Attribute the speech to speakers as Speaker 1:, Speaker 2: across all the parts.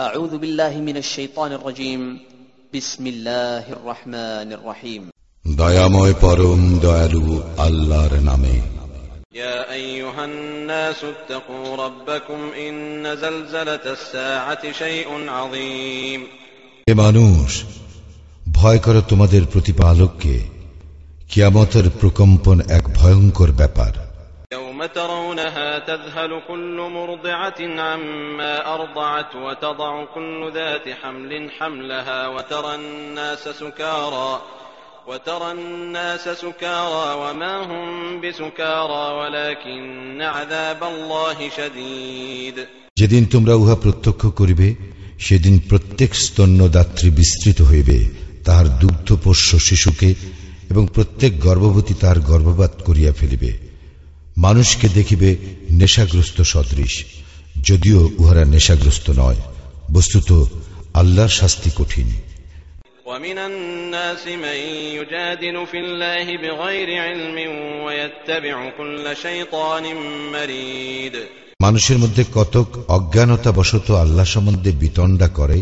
Speaker 1: أعوذ بالله من الشيطان الرجيم بسم الله الرحمن الرحيم
Speaker 2: দয়াময় পরম দয়ালু আল্লাহর নামে
Speaker 1: يا أيها الناس اتقوا ربكم إن زلزلة الساعة شيء عظيم
Speaker 2: হে মানুষ ভয় করো তোমাদের প্রতিপালককে কিয়ামতের প্রকম্পন এক ভয়ঙ্কর ব্যাপার
Speaker 1: ترونها تذهل كل مرضعة عما أرضعت وتضع كل ذات حمل حملها وترى الناس سكارى وترى الناس سكارى وما هم بسكارى ولكن عذاب الله شديد
Speaker 2: যেদিন তোমরা উহা প্রত্যক্ষ করিবে সেদিন প্রত্যেক স্তন্যদাত্রী বিস্তৃত হইবে তাহার দুগ্ধ পোষ্য শিশুকে এবং প্রত্যেক গর্ভবতী তাহার গর্ভপাত করিয়া ফেলিবে মানুষকে দেখিবে নেশাগ্রস্ত সদৃশ যদিও উহারা নেশাগ্রস্ত নয় বস্তুত আল্লাহর শাস্তি কঠিন মানুষের মধ্যে কতক অজ্ঞানতা বশত আল্লাহ সম্বন্ধে বিতণ্ডা করে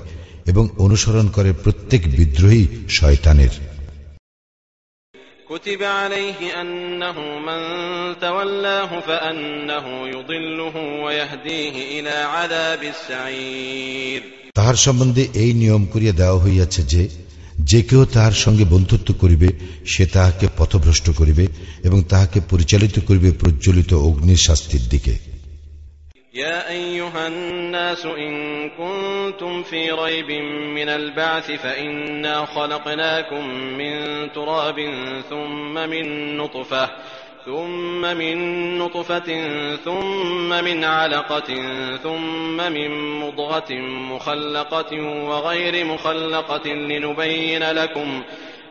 Speaker 2: এবং অনুসরণ করে প্রত্যেক বিদ্রোহী শয়তানের তাহার সম্বন্ধে এই নিয়ম করিয়া দেওয়া হইয়াছে যে যে কেউ তাহার সঙ্গে বন্ধুত্ব করিবে সে তাহাকে পথভ্রষ্ট করিবে এবং তাহাকে পরিচালিত করিবে প্রজ্বলিত অগ্নির শাস্তির দিকে
Speaker 1: يا أيها الناس إن كنتم في ريب من البعث فإنا خلقناكم من تراب ثم من نطفة ثم من نطفة ثم من علقة ثم من مضغة مخلقة وغير مخلقة لنبين لكم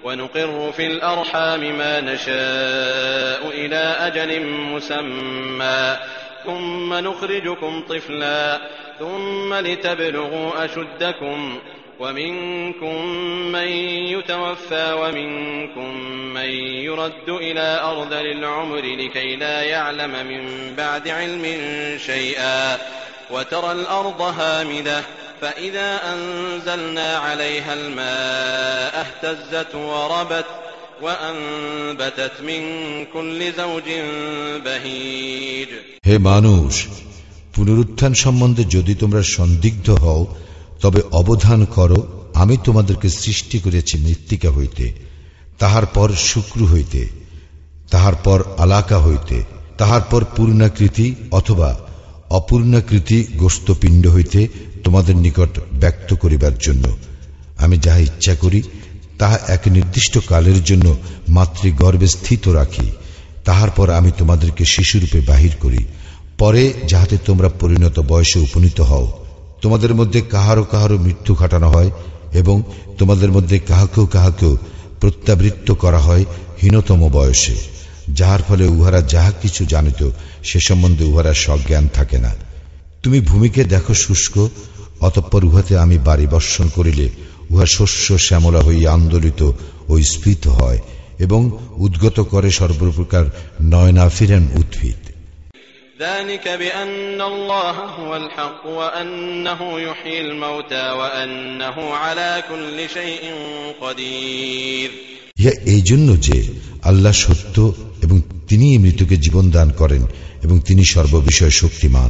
Speaker 1: ونقر في الأرحام ما نشاء إلى أجل مسمى ثم نخرجكم طفلا ثم لتبلغوا أشدكم ومنكم من يتوفى ومنكم من يرد إلى أرض العمر لكي لا يعلم من بعد علم شيئا وترى الأرض هامدة فإذا أنزلنا عليها الماء اهتزت وربت وأنبتت من
Speaker 2: كل زوج بهيج হে মানুষ পুনরুত্থান সম্বন্ধে যদি তোমরা সন্দিগ্ধ হও তবে অবধান করো আমি তোমাদেরকে সৃষ্টি করেছি মৃত্তিকা হইতে তাহার পর শুক্র হইতে তাহার পর আলাকা হইতে তাহার পর পূর্ণাকৃতি অথবা অপূর্ণাকৃতি গোস্তপিণ্ড হইতে তোমাদের নিকট ব্যক্ত করিবার জন্য আমি যাহা ইচ্ছা করি তাহা এক নির্দিষ্ট কালের জন্য মাতৃগর্ভে স্থিত রাখি তাহার পর আমি তোমাদেরকে শিশুরূপে বাহির করি পরে যাহাতে তোমরা পরিণত বয়সে উপনীত হও তোমাদের মধ্যে কাহারও কাহারও মৃত্যু ঘটানো হয় এবং তোমাদের মধ্যে কাহাকেও কাহাকেও প্রত্যাবৃত্ত করা হয় হীনতম বয়সে যাহার ফলে উহারা যাহা কিছু জানিত সে সম্বন্ধে উহারা সজ্ঞান থাকে না তুমি ভূমিকে দেখো শুষ্ক অতঃপর উহাতে আমি বাড়ি বর্ষণ করিলে উহা শস্য শ্যামলা হইয়া আন্দোলিত ও স্ফীত হয় এবং উদ্গত করে সর্বপ্রকার নয়না ফিরেন উদ্ভিদ ذلك এই জন্য যে আল্লাহ সত্য এবং তিনি মৃত্যুকে জীবন দান করেন এবং তিনি সর্ববিষয়ে শক্তিমান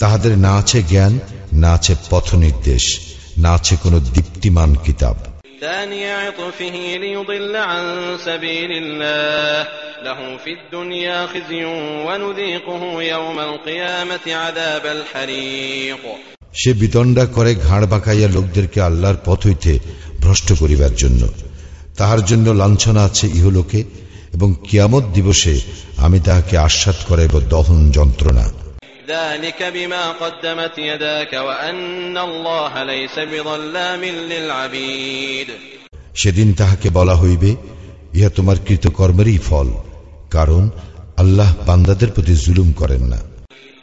Speaker 2: তাহাদের না আছে জ্ঞান না আছে পথ নির্দেশ না আছে কোন দীপ্তিমান কিতাব সে বিতণ্ডা করে ঘাড় বাঁকাইয়া লোকদেরকে আল্লাহর পথ হইতে ভ্রষ্ট করিবার জন্য তাহার জন্য লাঞ্ছনা আছে ইহলোকে এবং কিয়ামত দিবসে আমি তাহাকে আশ্বাদ করাইব দহন যন্ত্রণা
Speaker 1: ذلك بما قدمت يداك وأن الله ليس بظلام للعبيد
Speaker 2: সেদিন তাহাকে বলা হইবে ইহা তোমার কৃতকর্মেরই ফল কারণ আল্লাহ বান্দাদের প্রতি জুলুম করেন না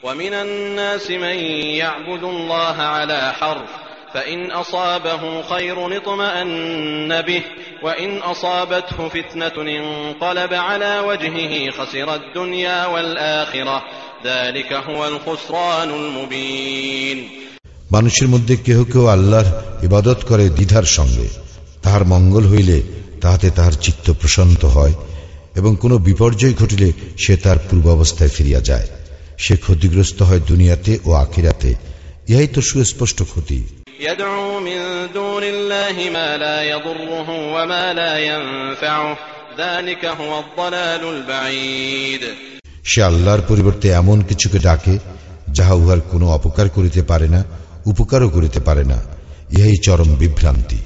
Speaker 1: ومن الناس من يعبد الله على حرف فإن أصابه خير اطمأن به وإن أصابته فتنة انقلب على وجهه خسر الدنيا والآخرة
Speaker 2: মানুষের মধ্যে কেহ কেউ আল্লাহর ইবাদত করে দ্বিধার সঙ্গে তাহার মঙ্গল হইলে তাহাতে তাহার চিত্ত প্রশান্ত হয় এবং কোনো বিপর্যয় ঘটিলে সে তার পূর্বাবস্থায় ফিরিয়া যায় সে ক্ষতিগ্রস্ত হয় দুনিয়াতে ও আখিরাতে ইহাই তো সুস্পষ্ট ক্ষতি
Speaker 1: ذلك هو الضلال
Speaker 2: البعيد সে আল্লাহর পরিবর্তে এমন কিছুকে ডাকে যাহা উহার কোনো অপকার করিতে পারে না উপকারও করিতে পারে না ইহাই চরম বিভ্রান্তি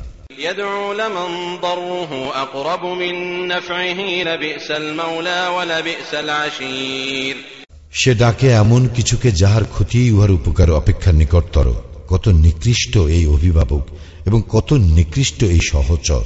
Speaker 2: সে ডাকে এমন কিছুকে যাহার ক্ষতি উহার উপকার অপেক্ষার নিকটতর কত নিকৃষ্ট এই অভিভাবক এবং কত নিকৃষ্ট এই সহচর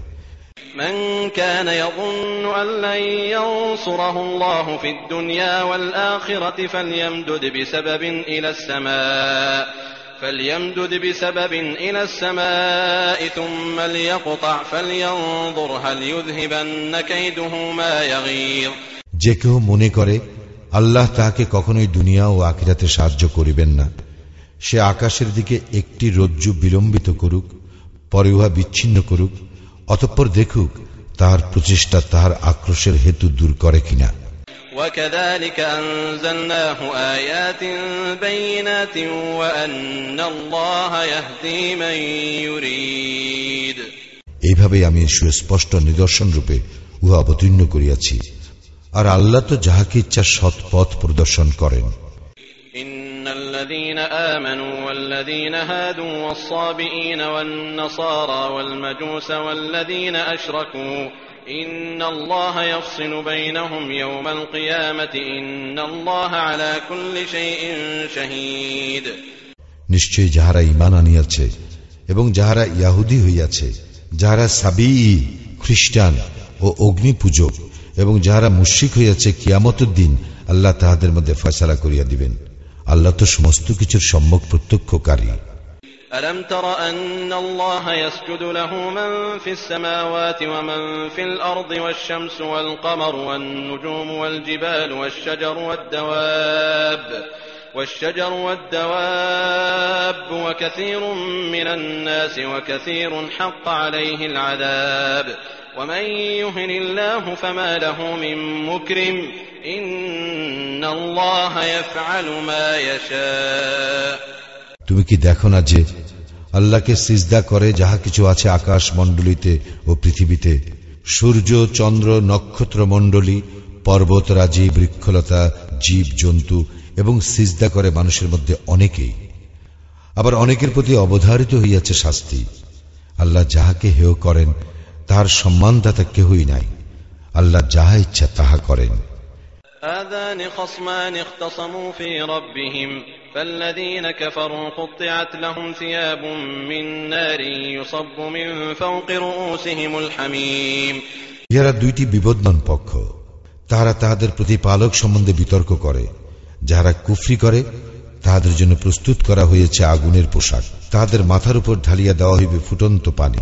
Speaker 1: من كان يظن أن لن ينصره الله في الدنيا والآخرة فليمدد بسبب إلى السماء فليمدد بسبب إلى السماء ثم ليقطع فلينظر هل يذهبن كيده
Speaker 2: ما يغير যে কেউ মনে করে আল্লাহ তাহাকে কখনোই দুনিয়া ও আখিরাতে সাহায্য করিবেন না সে আকাশের দিকে একটি রজ্জু বিলম্বিত করুক পরে উহা বিচ্ছিন্ন করুক অতঃপর দেখুক তার প্রচেষ্টা তার আক্রোশের হেতু দূর করে কিনা এইভাবে আমি সুস্পষ্ট নিদর্শন রূপে উহা অবতীর্ণ করিয়াছি আর আল্লাহ তো যাহাকে ইচ্ছা সৎ পথ প্রদর্শন করেন
Speaker 1: الذين آمنوا والذين هادوا والصابئين والنصارى والمجوس والذين أشركوا إن الله يفصل بينهم يوم القيامة إن الله على كل شيء شهيد
Speaker 2: নিশ্চয় যাহারা ইমান আনিয়াছে এবং যাহারা ইয়াহুদি হইয়াছে যাহারা সাবি খ্রিস্টান ও অগ্নি পূজক এবং যাহারা মুশিক হইয়াছে কিয়ামতের দিন আল্লাহ তাহাদের মধ্যে ফয়সালা করিয়া দিবেন আল্লাহ তো সমস্ত কিছুর সম্মুখ প্রত্যক্ষকারী
Speaker 1: ألم تر أن الله يسجد له من في السماوات ومن في الأرض والشمس والقمر والنجوم والجبال والشجر والدواب والشجر والدواب وكثير من الناس وكثير حق عليه العذاب তুমি
Speaker 2: কি দেখো না যে আল্লাহকে সিজদা করে যাহা কিছু আছে আকাশ মণ্ডলীতে ও পৃথিবীতে সূর্য চন্দ্র নক্ষত্র মণ্ডলী পর্বতরাজি বৃক্ষলতা জীব জন্তু এবং সিজদা করে মানুষের মধ্যে অনেকেই আবার অনেকের প্রতি অবধারিত হইয়াছে শাস্তি আল্লাহ যাহাকে হেয় করেন তাহার সম্মানদাতা কেহই নাই আল্লাহ যাহা ইচ্ছা তাহা করেন هذان দুইটি বিবদমান পক্ষ তাহারা তাহাদের প্রতিপালক সম্বন্ধে বিতর্ক করে যাহারা কুফরি করে তাহাদের জন্য প্রস্তুত করা হয়েছে আগুনের পোশাক তাহাদের মাথার উপর ঢালিয়া দেওয়া হইবে ফুটন্ত পানি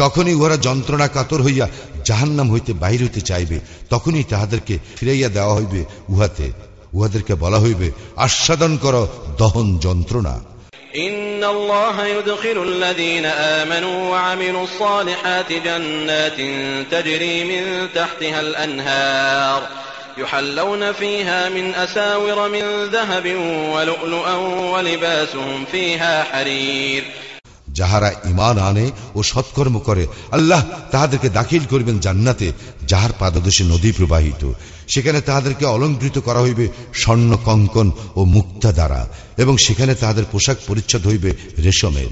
Speaker 2: যখনই উহারা যন্ত্রণা কাতর হইয়া নাম হইতে বাহির হইতে চাইবে তখনই তাহাদেরকে ফিরাইয়া দেওয়া হইবে উহাতে উহাদেরকে বলা হইবে আস্বাদন কর দহন যন্ত্রণা
Speaker 1: হারির
Speaker 2: যাহারা ইমান আনে ও সৎকর্ম করে আল্লাহ তাহাদেরকে দাখিল করিবেন জান্নাতে যাহার পাদদেশে নদী প্রবাহিত সেখানে তাহাদেরকে অলঙ্কৃত করা হইবে স্বর্ণ কঙ্কন ও মুক্তা দ্বারা এবং সেখানে তাহাদের পোশাক পরিচ্ছদ হইবে রেশমের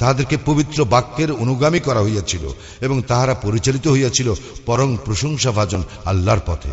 Speaker 2: তাহাদেরকে পবিত্র বাক্যের অনুগামী করা হইয়াছিল এবং তাহারা পরিচালিত হইয়াছিল পরম ভাজন আল্লাহর পথে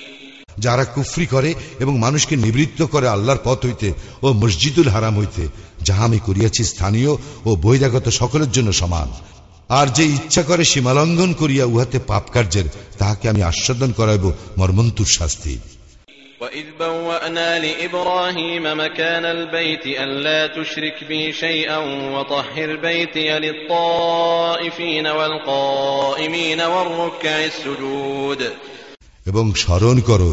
Speaker 2: যারা কুফরি করে এবং মানুষকে নিবৃত্ত করে আল্লাহর পথ হইতে ও মসজিদুল হারাম হইতে যাহা আমি করিয়াছি স্থানীয় ও বহিরাগত সকলের জন্য সমান আর যে ইচ্ছা করে সীমালঙ্ঘন করিয়া উহাতে পাপ কার্যের তাহাকে আমি আস্বাদন করাইব মর্মন্তুর শাস্তি এবং স্মরণ করো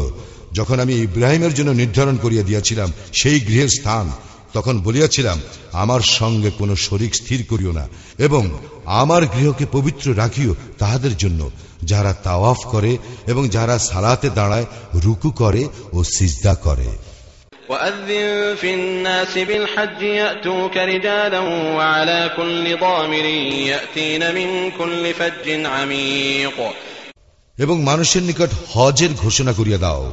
Speaker 2: যখন আমি ইব্রাহিমের জন্য নির্ধারণ করিয়া দিয়াছিলাম সেই গৃহের স্থান তখন বলিয়াছিলাম আমার সঙ্গে কোনো শরিক স্থির করিও না এবং আমার গৃহকে পবিত্র রাখিও তাহাদের জন্য যারা তাওয়াফ করে এবং যারা সালাতে দাঁড়ায় রুকু করে ও
Speaker 1: সিজদা করে
Speaker 2: এবং মানুষের নিকট হজের ঘোষণা করিয়া দাও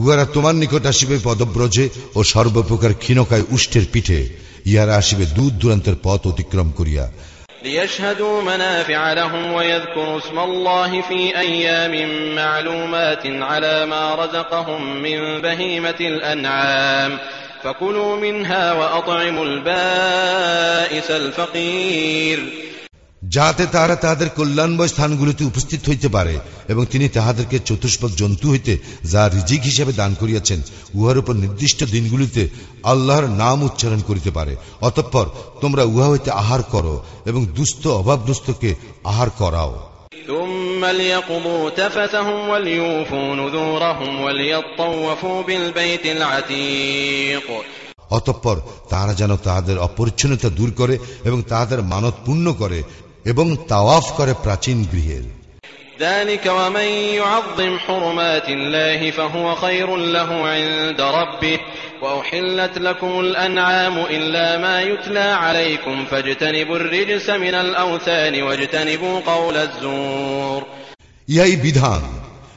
Speaker 2: উহারা তোমার নিকট আসিবে পদব্রজে ও সর্বপ্রকার ক্ষীণকায় উষ্ঠের পিঠে ইহারা আসিবে দূর দূরান্তের পথ অতিক্রম করিয়া
Speaker 1: ليشهدوا منافع لهم ويذكروا اسم الله في أيام معلومات على ما رزقهم من بهيمة الأنعام فكلوا منها وأطعموا البائس الفقير যাতে
Speaker 2: তারা তাদের কল্যাণময় স্থানগুলিতে উপস্থিত হইতে পারে এবং তিনি তাহাদেরকে চতুষ্পদ জন্তু হইতে যা রিজিক হিসাবে দান করিয়াছেন উহার উপর নির্দিষ্ট দিনগুলিতে আল্লাহর নাম উচ্চারণ করিতে পারে অতঃপর তোমরা উহা হইতে আহার করো এবং দুস্থ অভাবগ্রস্তকে আহার করাও অতঃপর তারা যেন তাহাদের অপরিচ্ছন্নতা দূর করে এবং তাহাদের মানত পূর্ণ করে এবং তাওয়াফ করে প্রাচীন গৃহের
Speaker 1: ইহাই বিধান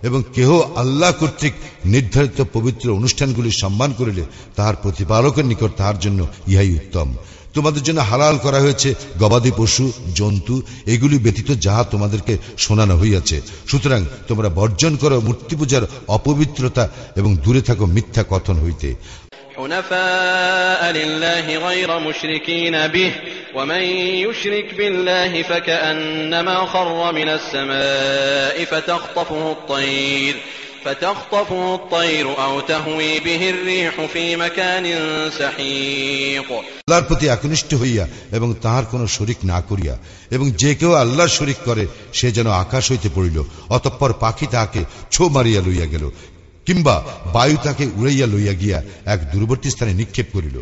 Speaker 2: এবং কেহ আল্লাহ কর্তৃক নির্ধারিত পবিত্র অনুষ্ঠানগুলি সম্মান করিলে তাহার প্রতিপালকের নিকট তাহার জন্য ইহাই উত্তম তোমাদের জন্য হালাল করা হয়েছে গবাদি পশু জন্তু এগুলি ব্যতীত যাহা তোমাদেরকে শোনানো হইয়াছে সুতরাং তোমরা বর্জন করো মূর্তি পূজার অপবিত্রতা এবং দূরে থাকো মিথ্যা কথন হইতে
Speaker 1: حنفاء لله غير مشركين به ومن يشرك بالله فكأنما خر من السماء فتخطفه الطير فتخطفه الطير أو تهوي به الريح في مكان سحيق
Speaker 2: প্রতি হইয়া এবং তাহার শরিক না করিয়া এবং যে কেউ আল্লাহর শরিক করে সে যেন আকাশ হইতে পড়িল অতঃপর পাখি তাহাকে ছো মারিয়া লইয়া গেল কিংবা বায়ু তাকে উড়াইয়া লইয়া গিয়া এক দূরবর্তী স্থানে নিক্ষেপ করিল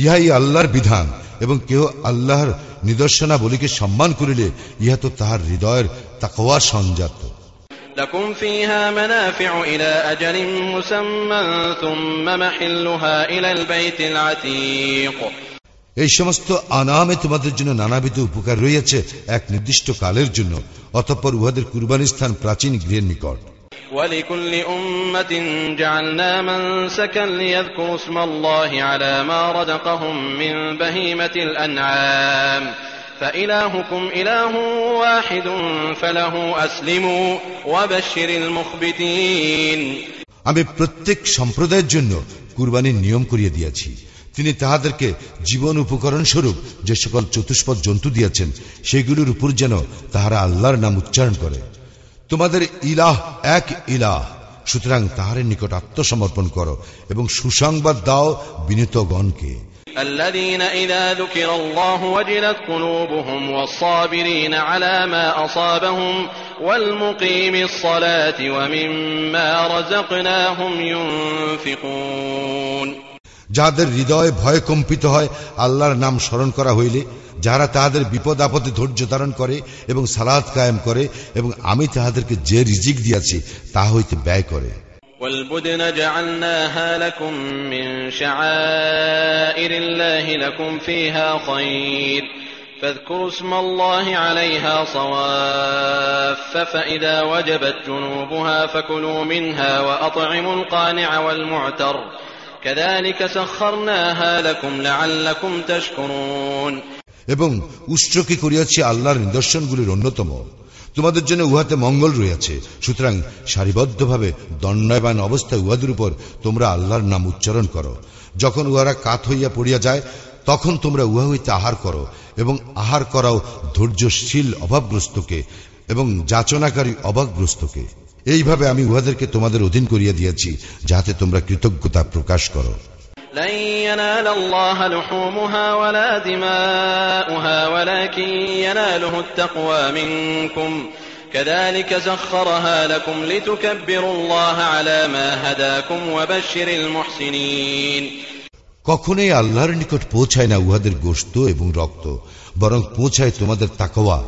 Speaker 2: ইহাই আল্লাহর বিধান এবং কেউ আল্লাহর নিদর্শনাবলীকে সম্মান করিলে ইহা তো তাহার হৃদয়ের তাকওয়া সঞ্জাত এই সমস্ত আনামে তোমাদের জন্য নানাবিধ উপকার রইয়াছে এক নির্দিষ্ট কালের জন্য অতঃপর উহাদের কুরবানিস্থান প্রাচীন গৃহের নিকট
Speaker 1: ولكل أمة جعلنا منسكا ليذكروا اسم الله على ما رزقهم من بهيمة الأنعام فإلهكم إله واحد فله أسلموا وبشر المخبتين
Speaker 2: আমি প্রত্যেক সম্প্রদায়ের জন্য কুরবানির নিয়ম করিয়ে দিয়েছি তিনি তাহাদেরকে জীবন উপকরণ স্বরূপ যে সকল চতুষ্পদ জন্তু দিয়েছেন সেগুলোর উপর যেন তাহারা আল্লাহর নাম উচ্চারণ করে তোমাদের ইলাহ এক ইলাহ সুতরাং তাহারের নিকট আত্মসমর্পণ করো এবং সুসংবাদ দাও বিনীতগণকে
Speaker 1: الذين إذا ذكر الله وجلت قلوبهم والصابرين على ما أصابهم والمقيم الصلاة ومما رزقناهم ينفقون
Speaker 2: যাদের হৃদয় ভয় কম্পিত হয় আল্লাহর নাম স্মরণ করা হইলে যারা তাহাদের বিপদ আপদে ধৈর্য ধারণ করে এবং সালাদ কায়েম করে এবং আমি তাহাদেরকে যে রিজিক দিয়াছি তা হইতে ব্যয় করে
Speaker 1: والبدن جعلناها لكم من شعائر الله لكم فيها خير فاذكروا اسم الله عليها صواف فإذا وجبت جنوبها فكلوا منها وأطعموا القانع والمعتر كذلك سخرناها لكم لعلكم تشكرون
Speaker 2: এবং উৎসকে করিয়াছি আল্লাহর নিদর্শনগুলির অন্যতম তোমাদের জন্য উহাতে মঙ্গল রইয়াছে সুতরাং সারিবদ্ধভাবে দণ্ডায়মান অবস্থায় উহাদের উপর তোমরা আল্লাহর নাম উচ্চারণ করো যখন উহারা কাত হইয়া পড়িয়া যায় তখন তোমরা উহা হইতে আহার করো এবং আহার করাও ধৈর্যশীল অভাবগ্রস্তকে এবং যাচনাকারী অভাবগ্রস্তকে এইভাবে আমি উহাদেরকে তোমাদের অধীন করিয়া দিয়েছি যাহাতে তোমরা কৃতজ্ঞতা প্রকাশ করো
Speaker 1: لن ينال الله لحومها ولا دماؤها ولكن يناله التقوى منكم كذلك سخرها لكم لتكبروا الله على ما هداكم وبشر المحسنين
Speaker 2: কখনোই আল্লাহর নিকট পৌঁছায় না উহাদের গোশত এবং রক্ত বরং পৌঁছায় তোমাদের তাকওয়া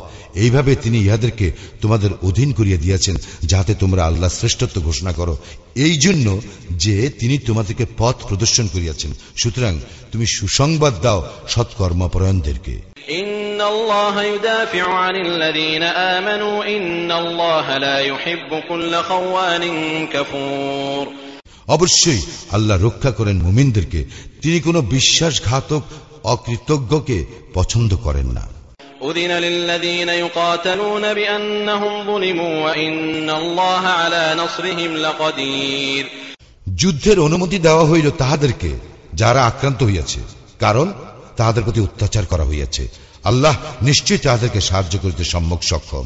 Speaker 2: এইভাবে তিনি ইহাদেরকে তোমাদের অধীন করিয়া দিয়েছেন যাতে তোমরা আল্লাহ শ্রেষ্ঠত্ব ঘোষণা করো এই জন্য যে তিনি তোমাদেরকে পথ প্রদর্শন করিয়াছেন সুতরাং তুমি সুসংবাদ দাও সৎকর্মপরায়ণদেরকে অবশ্যই আল্লাহ রক্ষা করেন মুমিনদেরকে তিনি কোনো বিশ্বাসঘাতক অকৃতজ্ঞকে পছন্দ করেন না
Speaker 1: যুদ্ধের অনুমতি
Speaker 2: দেওয়া হইল তাহাদেরকে যারা আক্রান্ত হইয়াছে কারণ তাহাদের প্রতি অত্যাচার করা হইয়াছে আল্লাহ নিশ্চয়ই তাহাদেরকে সাহায্য করিতে সম্মুখ সক্ষম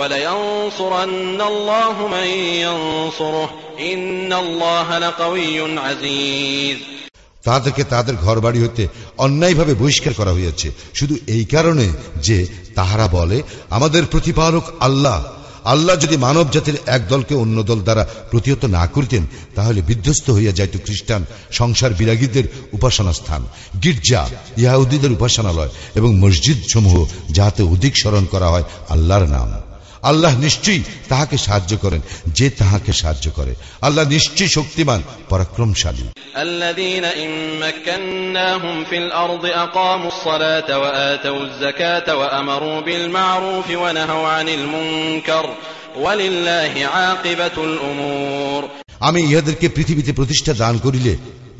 Speaker 1: ولينصرن الله من
Speaker 2: তাদেরকে তাদের হতে অন্যায়ভাবে বহিষ্কার করা হয়েছে শুধু এই কারণে যে তাহারা বলে আমাদের প্রতিপালক আল্লাহ আল্লাহ যদি মানব জাতির এক দলকে অন্য দল দ্বারা প্রতিহত না করিতেন তাহলে বিধ্বস্ত হইয়া যাইত খ্রিস্টান সংসার বিরাগীদের উপাসনা স্থান গির্জা ইহাউদ্দিদের উপাসনালয় এবং মসজিদ সমূহ যাহাতে অধিক স্মরণ করা হয় আল্লাহর নাম আল্লাহ নিশ্চয়ই তাহাকে সাহায্য করেন যে তাহাকে সাহায্য করে আল্লাহ নিশ্চয়ই শক্তিমান পরাক্রমশালী আমি ইহাদেরকে পৃথিবীতে প্রতিষ্ঠা দান করিলে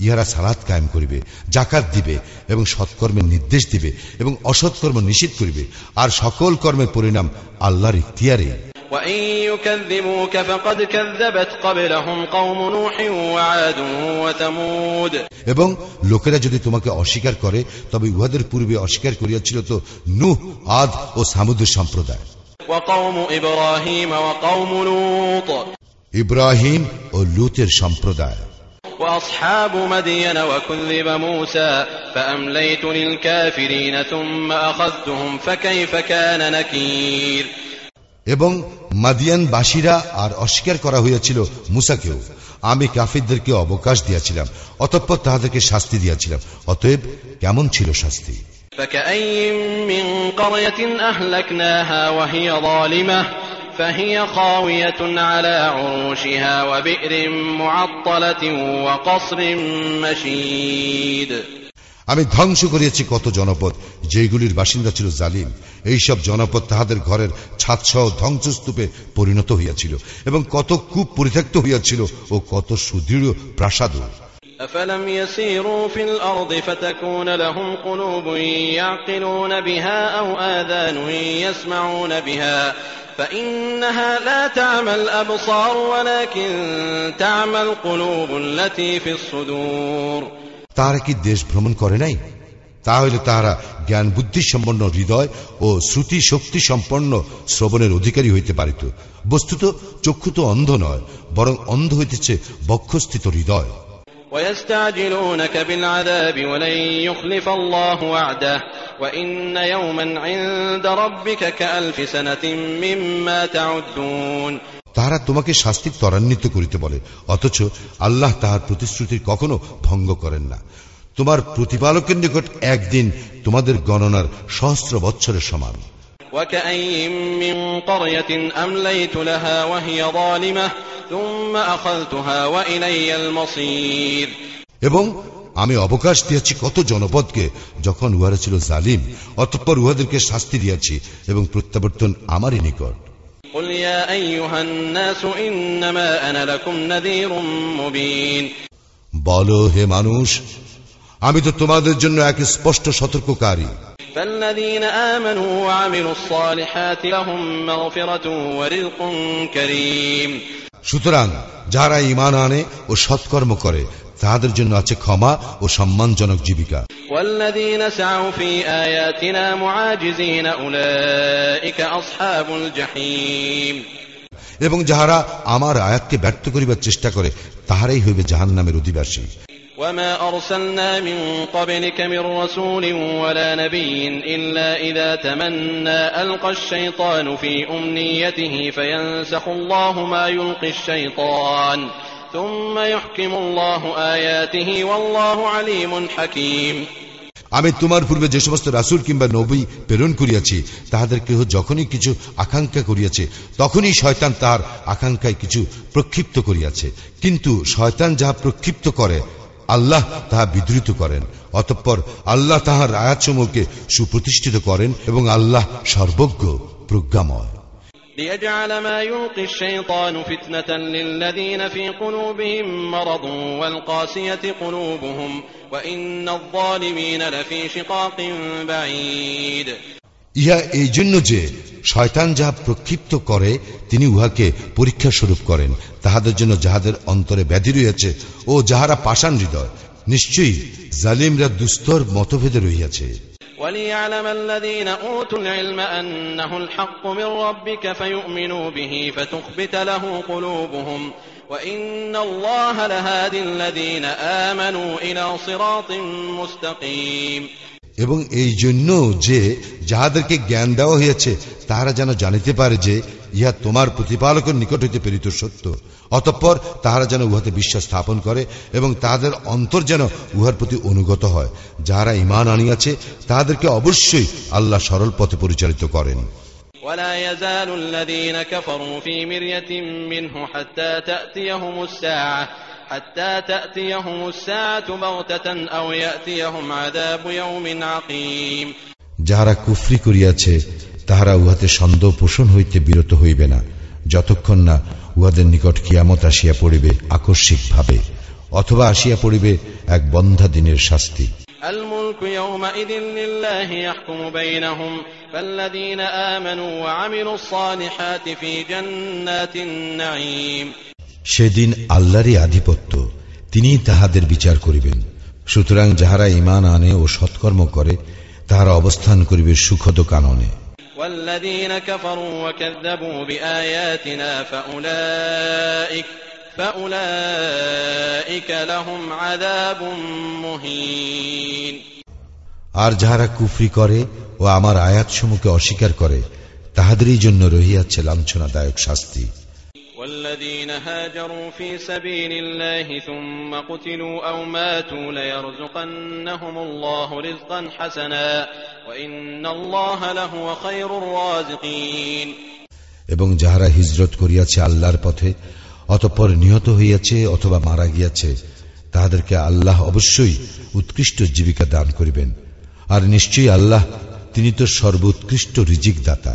Speaker 2: ইহারা সালাত কায়েম করিবে জাকাত দিবে এবং সৎকর্মের নির্দেশ দিবে এবং অসৎকর্ম নিষিদ্ধ করিবে আর সকল কর্মের পরিণাম আল্লাহর ইখতিয়ারে এবং লোকেরা যদি তোমাকে অস্বীকার করে তবে উহাদের পূর্বে অস্বীকার করিয়াছিল তো নুহ আদ ও সামুদ্র সম্প্রদায় ইব্রাহিম ও লুতের সম্প্রদায়
Speaker 1: وأصحاب مدين وكذب موسى فأمليت للكافرين ثم أخذتهم فكيف كان نكير
Speaker 2: এবং মাদিয়ানবাসীরা আর অস্বীকার করা হইয়াছিল মুসাকেও আমি কাফিরদেরকে অবকাশ দিয়াছিলাম অতঃপর তাহাদেরকে শাস্তি দিয়াছিলাম অতএব কেমন ছিল শাস্তি
Speaker 1: فكأين من قرية أهلكناها وهي ظالمة فهي خاوية على عروشها وبئر معطلة وقصر مشيد
Speaker 2: আমি ধ্বংস করিয়াছি কত জনপদ যেগুলির বাসিন্দা ছিল জালিম এইসব জনপদ তাহাদের ঘরের ছাদসহ ধ্বংসস্তূপে পরিণত হইয়াছিল এবং কত কূপ পরিত্যক্ত হইয়াছিল ও কত সুদৃঢ় প্রাসাদ
Speaker 1: أفلم يسيروا في الأرض فتكون لهم قلوب يعقلون بها أو آذان يسمعون بها فإنها لا تعمى الأبصار ولكن تعمى القلوب التي في الصدور
Speaker 2: তারা কি দেশ ভ্রমণ করে নাই তাহলে তারা জ্ঞান বুদ্ধি সম্পন্ন হৃদয় ও শ্রুতি শক্তি সম্পন্ন শ্রবণের অধিকারী হইতে পারিত বস্তুত চক্ষু তো অন্ধ নয় বরং অন্ধ হইতেছে বক্ষস্থিত হৃদয়
Speaker 1: ويستعجلونك بالعذاب ولن يخلف الله وعده وإن يوما عند ربك كألف سنة مما تعدون
Speaker 2: তাহারা তোমাকে শাস্তি ত্বরান্বিত করিতে বলে অথচ আল্লাহ তাহার প্রতিশ্রুতির কখনো ভঙ্গ করেন না তোমার প্রতিপালকের নিকট একদিন তোমাদের গণনার সহস্র বৎসরের সমান
Speaker 1: من لها وهي ثم المصير
Speaker 2: এবং আমি অবকাশ দিয়েছি কত জনপদকে যখন উহারা ছিল জালিম অতঃপর উহাদেরকে শাস্তি দিয়েছি এবং প্রত্যাবর্তন আমারই নিকট বল হে মানুষ আমি তো তোমাদের জন্য এক স্পষ্ট সতর্ককারী
Speaker 1: فالذين آمنوا وعملوا الصالحات لهم مغفرة ورزق كريم
Speaker 2: সুতরাং যারা ইমান আনে ও সৎকর্ম করে তাদের জন্য আছে ক্ষমা ও সম্মানজনক জীবিকা এবং যাহারা আমার আয়াতকে ব্যর্থ করিবার চেষ্টা করে তাহারাই হইবে জাহান নামের অধিবাসী
Speaker 1: وما أرسلنا من قبلك من رسول ولا نبي إلا إذا تمنى ألقى الشيطان في أمنيته فينسخ الله ما يلقي الشيطان ثم يحكم الله آياته والله عليم حكيم
Speaker 2: আমি তোমার পূর্বে যে সমস্ত রাসুল কিংবা নবী প্রেরণ করিয়াছি তাহাদের কেহ যখনই কিছু আকাঙ্ক্ষা করিয়াছে তখনই শয়তান তাহার আকাঙ্ক্ষায় কিছু প্রক্ষিপ্ত করিয়াছে কিন্তু শয়তান যাহা প্রক্ষিপ্ত করে আল্লাহ তাহা বিদ্রুত করেন অতঃপর আল্লাহ তাহার আয়াতসমূহকে সুপ্রতিষ্ঠিত করেন এবং আল্লাহ সর্বজ্ঞ প্রজ্ঞাময়
Speaker 1: ليجعل ما يلقي الشيطان فتنة للذين في قلوبهم مرض والقاسية قلوبهم وإن الظالمين لفي شقاق بعيد
Speaker 2: ইহা এই জন্য যে শয়তান যাহা প্রক্ষিপ্ত করে তিনি উহাকে পরীক্ষা স্বরূপ করেন তাহাদের জন্য যাহাদের অন্তরে ব্যাধি রইয়াছে ও যাহারা পাষাণ হৃদয় নিশ্চয়ই জালিমরা দুস্তর মতভেদে রইয়াছে
Speaker 1: وليعلم الذين أوتوا العلم أنه الحق من ربك فيؤمنوا به فتخبت له قلوبهم وإن الله لهادي الذين آمنوا إلى صراط مستقيم
Speaker 2: এবং এই জন্য যে যাহাদেরকে জ্ঞান দেওয়া হয়েছে তাহারা যেন জানিতে পারে যে ইহা তোমার প্রতিপালকের নিকট হইতে প্রেরিত সত্য অতঃপর তাহারা যেন উহাতে বিশ্বাস স্থাপন করে এবং তাহাদের অন্তর যেন উহার প্রতি অনুগত হয় যারা ইমান আনিয়াছে তাহাদেরকে অবশ্যই আল্লাহ সরল পথে পরিচালিত করেন
Speaker 1: ولا يزال الذين كفروا في مريه منه حتى تاتيهم الساعه
Speaker 2: যাহারা কুফরি করিয়াছে তাহারা উহাতে সন্দেহ পোষণ হইতে বিরত হইবে না যতক্ষণ না উহাদের নিকট কিয়ামত আসিয়া পড়িবে আকস্মিক ভাবে অথবা আসিয়া পড়িবে এক বন্ধা দিনের শাস্তি
Speaker 1: ফি জান্নাতিন
Speaker 2: সেদিন আল্লাহরই আধিপত্য তিনি তাহাদের বিচার করিবেন সুতরাং যাহারা ইমান আনে ও সৎকর্ম করে তাহারা অবস্থান করিবে সুখদ কাননে আর যাহারা কুফরি করে ও আমার আয়াতসমূহকে অস্বীকার করে তাহাদেরই জন্য রহিয়াছে লাঞ্ছনাদায়ক শাস্তি
Speaker 1: والذين هاجروا في سبيل الله ثم قتلوا أو ماتوا ليرزقنهم الله رزقا حسنا وإن الله لهو خير الرازقين
Speaker 2: এবং যাহারা হিজরত করিয়াছে আল্লাহর পথে অতঃপর নিহত হইয়াছে অথবা মারা গিয়াছে তাহাদেরকে আল্লাহ অবশ্যই উৎকৃষ্ট জীবিকা দান করিবেন আর নিশ্চয়ই আল্লাহ তিনি তো সর্বোৎকৃষ্ট রিজিক দাতা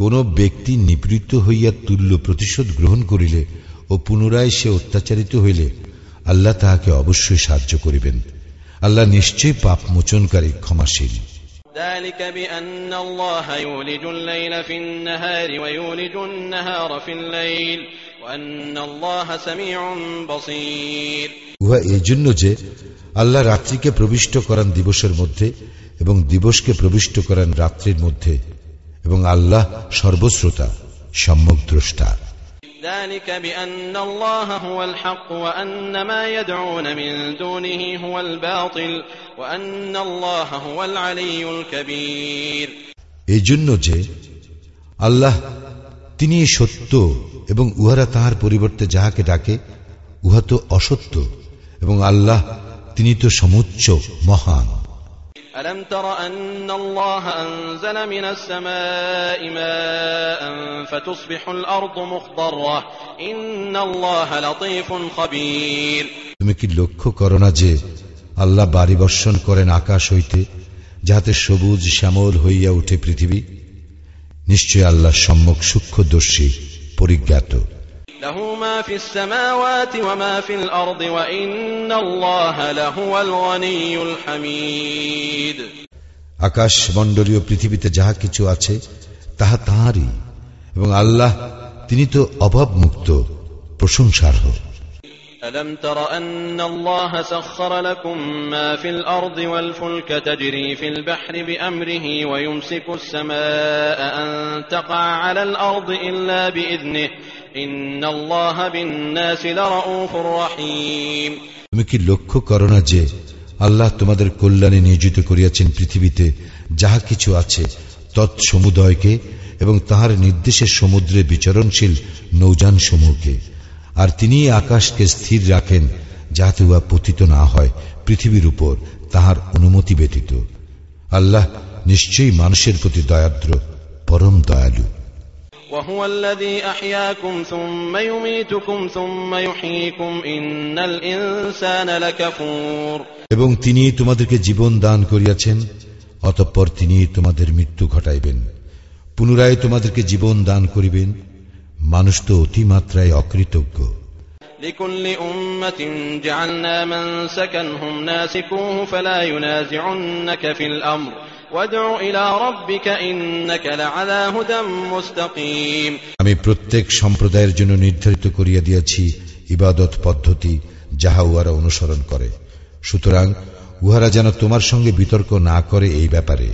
Speaker 2: কোন ব্যক্তি নিবৃত্ত হইয়া তুল্য প্রতিশোধ গ্রহণ করিলে ও পুনরায় সে অত্যাচারিত হইলে আল্লাহ তাহাকে অবশ্যই সাহায্য করিবেন আল্লাহ নিশ্চয়ই পাপ মোচনকারী ক্ষমাশীল
Speaker 1: ذلك بأن الله يولج الليل في النهار ويولج النهار في الليل وأن الله سميع بصير
Speaker 2: উহা এই জন্য যে আল্লাহ রাত্রিকে প্রবিষ্ট করান দিবসের মধ্যে এবং দিবসকে প্রবিষ্ট করান রাত্রির মধ্যে এবং আল্লাহ সর্বশ্রোতা সম্যক দ্রষ্টা এই জন্য যে আল্লাহ তিনি সত্য এবং উহারা তাহার পরিবর্তে যাহাকে ডাকে উহা তো অসত্য এবং আল্লাহ তিনি তো সমুচ্চ
Speaker 1: মহান ألم تر أن الله أنزل من السماء ماء فتصبح الأرض مخضرة إن الله لطيف خبير
Speaker 2: তুমি কি লক্ষ্য করো না যে আল্লাহ বাড়ি বর্ষণ করেন আকাশ হইতে যাহাতে সবুজ শ্যামল হইয়া উঠে পৃথিবী নিশ্চয় আল্লাহ সম্যক সূক্ষ্মদর্শী পরিজ্ঞাত
Speaker 1: له ما في السماوات وما في الأرض وإن الله لهو الغني الحميد
Speaker 2: আকাশ মন্ডলীয় পৃথিবীতে যাহা কিছু আছে তাহা তাহারই এবং আল্লাহ তিনি তো অভাব মুক্ত প্রশংসার হোক
Speaker 1: ألم تر أن الله سخر لكم ما في الأرض والفلك تجري في البحر بأمره ويمسك السماء أن تقع على الأرض إلا بإذنه
Speaker 2: তুমি কি লক্ষ্য করো না যে আল্লাহ তোমাদের কল্যাণে নিয়োজিত করিয়াছেন পৃথিবীতে যাহা কিছু আছে তৎসমুদয়কে এবং তাহার নির্দেশে সমুদ্রে বিচরণশীল নৌযান সমূহকে আর তিনি আকাশকে স্থির রাখেন যাহাতে উহা পতিত না হয় পৃথিবীর উপর তাহার অনুমতি ব্যতীত আল্লাহ নিশ্চয়ই মানুষের প্রতি দয়াদ্র পরম
Speaker 1: দয়ালু এবং
Speaker 2: তিনি তোমাদেরকে জীবন দান করিয়াছেন অতঃপর তিনি তোমাদের মৃত্যু ঘটাইবেন পুনরায় তোমাদেরকে জীবন দান করিবেন মানুষ তো অতিমাত্রায় অকৃতজ্ঞ
Speaker 1: আমি প্রত্যেক সম্প্রদায়ের জন্য
Speaker 2: নির্ধারিত করিয়া দিয়াছি ইবাদত পদ্ধতি যাহা উহারা অনুসরণ করে সুতরাং উহারা যেন তোমার সঙ্গে বিতর্ক না করে এই ব্যাপারে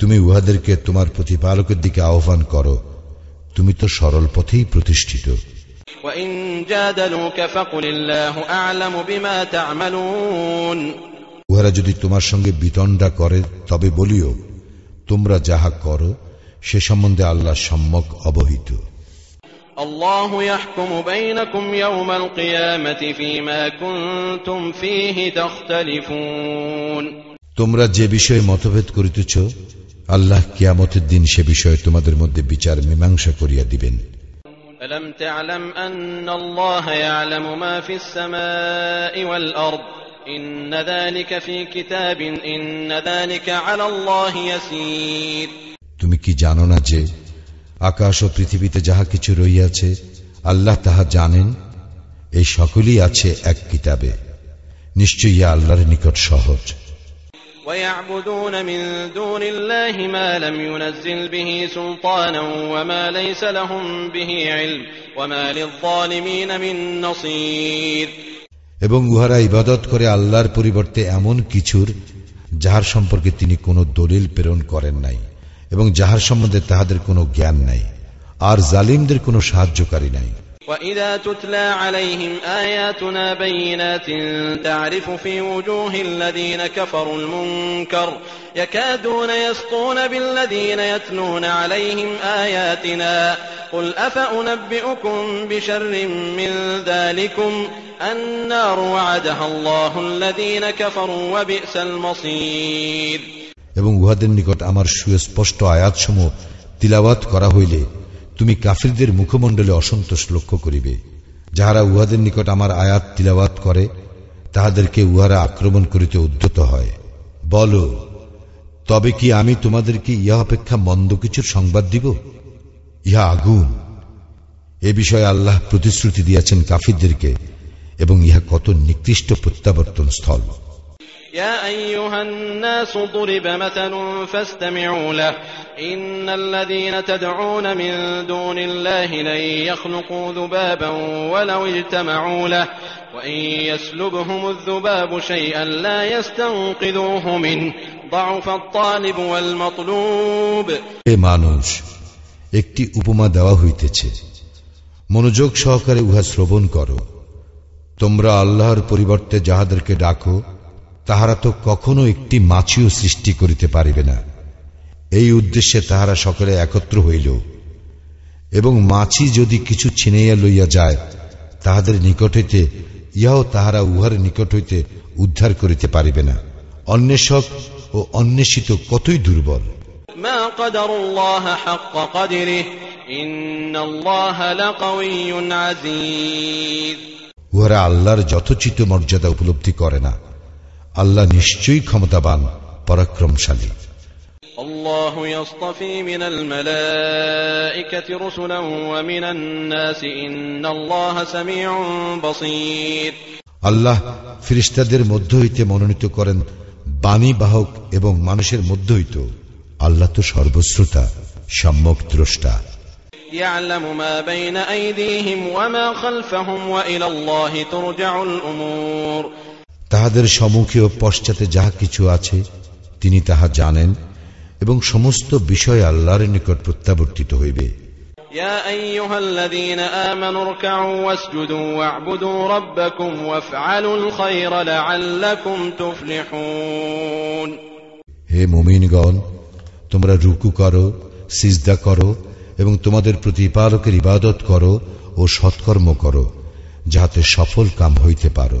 Speaker 2: তুমি উহাদেরকে তোমার প্রতিপালকের দিকে আহ্বান করো তুমি তো সরল পথেই প্রতিষ্ঠিত উহারা যদি তোমার সঙ্গে বিতণ্ডা করে তবে বলিও তোমরা যাহা করো সে সম্বন্ধে আল্লাহ সম্যক অবহিত আল্লাহ তোমরা যে বিষয়ে মতভেদ করিতেছ আল্লাহ কিয়ামতের দিন সে বিষয়ে তোমাদের মধ্যে বিচার মীমাংসা করিয়া দিবেন
Speaker 1: ألم تعلم أن الله يعلم ما في السماء والأرض إن ذلك في كتاب إن ذلك على الله يسير
Speaker 2: তুমি কি জানো না যে আকাশ ও পৃথিবীতে যাহা কিছু রইয়াছে আল্লাহ তাহা জানেন এই সকলই আছে এক কিতাবে নিশ্চয়ই আল্লাহর নিকট সহজ
Speaker 1: ويعبدون من دون الله ما لم ينزل به سلطانا وما ليس لهم به علم وما للظالمين من نصير
Speaker 2: এবং উহারা ইবাদত করে আল্লাহর পরিবর্তে এমন কিছুর যাহার সম্পর্কে তিনি কোনো দলিল প্রেরণ করেন নাই এবং যাহার সম্বন্ধে তাহাদের কোনো জ্ঞান নাই আর জালিমদের কোনো সাহায্যকারী নাই
Speaker 1: وإذا تتلى عليهم آياتنا بينات تعرف في وجوه الذين كفروا المنكر يكادون يسطون بالذين يتلون عليهم آياتنا قل أفأنبئكم بشر من ذلكم النار وعدها الله الذين كفروا وبئس المصير
Speaker 2: النقاط أمر شوية سبشت آيات شمو تلاوات করা হইলে তুমি কাফিরদের মুখমণ্ডলে অসন্তোষ লক্ষ্য করিবে যাহারা উহাদের নিকট আমার আয়াত তিলাবাত করে তাহাদেরকে উহারা আক্রমণ করিতে উদ্যত হয় বল তবে কি আমি তোমাদেরকে ইহা অপেক্ষা মন্দ কিছুর সংবাদ দিব ইহা আগুন এ বিষয়ে আল্লাহ প্রতিশ্রুতি দিয়াছেন কাফিরদেরকে এবং ইহা কত নিকৃষ্ট প্রত্যাবর্তন স্থল
Speaker 1: يا أيها الناس ضرب مثل فاستمعوا له إن الذين تدعون من دون الله لن يخلقوا ذبابا ولو اجتمعوا له وإن يسلبهم الذباب شيئا لا يستنقذوه منه ضعف الطالب والمطلوب
Speaker 2: মানুষ একটি উপমা দেওয়া হইতেছে মনোযোগ সহকারে উহা শ্রবণ করো তোমরা আল্লাহর পরিবর্তে যাহাদেরকে ডাকো তাহারা তো কখনো একটি মাছিও সৃষ্টি করিতে পারিবে না এই উদ্দেশ্যে তাহারা সকলে একত্র হইল এবং মাছি যদি কিছু ছিনাইয়া লইয়া যায় তাহাদের নিকট হইতে ইহাও তাহারা উহার নিকট হইতে উদ্ধার করিতে পারিবে না অন্বেষক ও অন্বেষিত কতই দুর্বল উহারা আল্লাহর যথোচিত মর্যাদা উপলব্ধি করে না আল্লাহ নিশ্চয়ই ক্ষমতাবান পরাক্রমশালী
Speaker 1: الله يصطفي من الملائكة رسلا ومن الناس إن الله سميع بصير
Speaker 2: আল্লাহ ফিরিস্তাদের মধ্য হইতে মনোনীত করেন বাণী বাহক এবং মানুষের মধ্য হইত আল্লাহ তো সর্বশ্রোতা সম্যক দ্রষ্টা
Speaker 1: يعلم ما بين أيديهم وما خلفهم وإلى الله ترجع الأمور
Speaker 2: তাহাদের সম্মুখে ও পশ্চাতে যাহা কিছু আছে তিনি তাহা জানেন এবং সমস্ত বিষয় আল্লাহর নিকট প্রত্যাবর্তিত হইবে হে মোমিনগণ তোমরা রুকু করো সিজদা করো এবং তোমাদের প্রতিপালকের ইবাদত করো ও সৎকর্ম করো যাহাতে সফল কাম হইতে পারো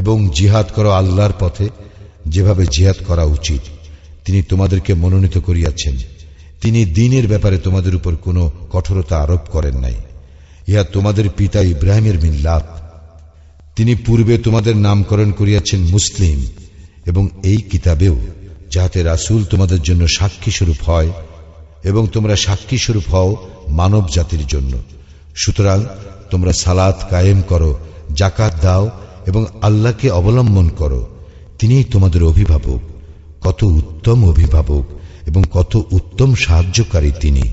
Speaker 2: এবং জিহাদ করো আল্লাহর পথে যেভাবে জিহাদ করা উচিত তিনি তোমাদেরকে মনোনীত করিয়াছেন তিনি দিনের ব্যাপারে তোমাদের উপর কোন কঠোরতা আরোপ করেন নাই ইহা তোমাদের পিতা ইব্রাহিমের মিল্লাত তিনি পূর্বে তোমাদের নামকরণ করিয়াছেন মুসলিম এবং এই কিতাবেও যাহাতে রাসুল তোমাদের জন্য সাক্ষী স্বরূপ হয় এবং তোমরা সাক্ষী স্বরূপ হও মানব জাতির জন্য সুতরাং তোমরা সালাত কায়েম করো জাকাত দাও এবং আল্লাহকে অবলম্বন করো তিনিই তোমাদের অভিভাবক কত উত্তম অভিভাবক এবং কত উত্তম সাহায্যকারী তিনি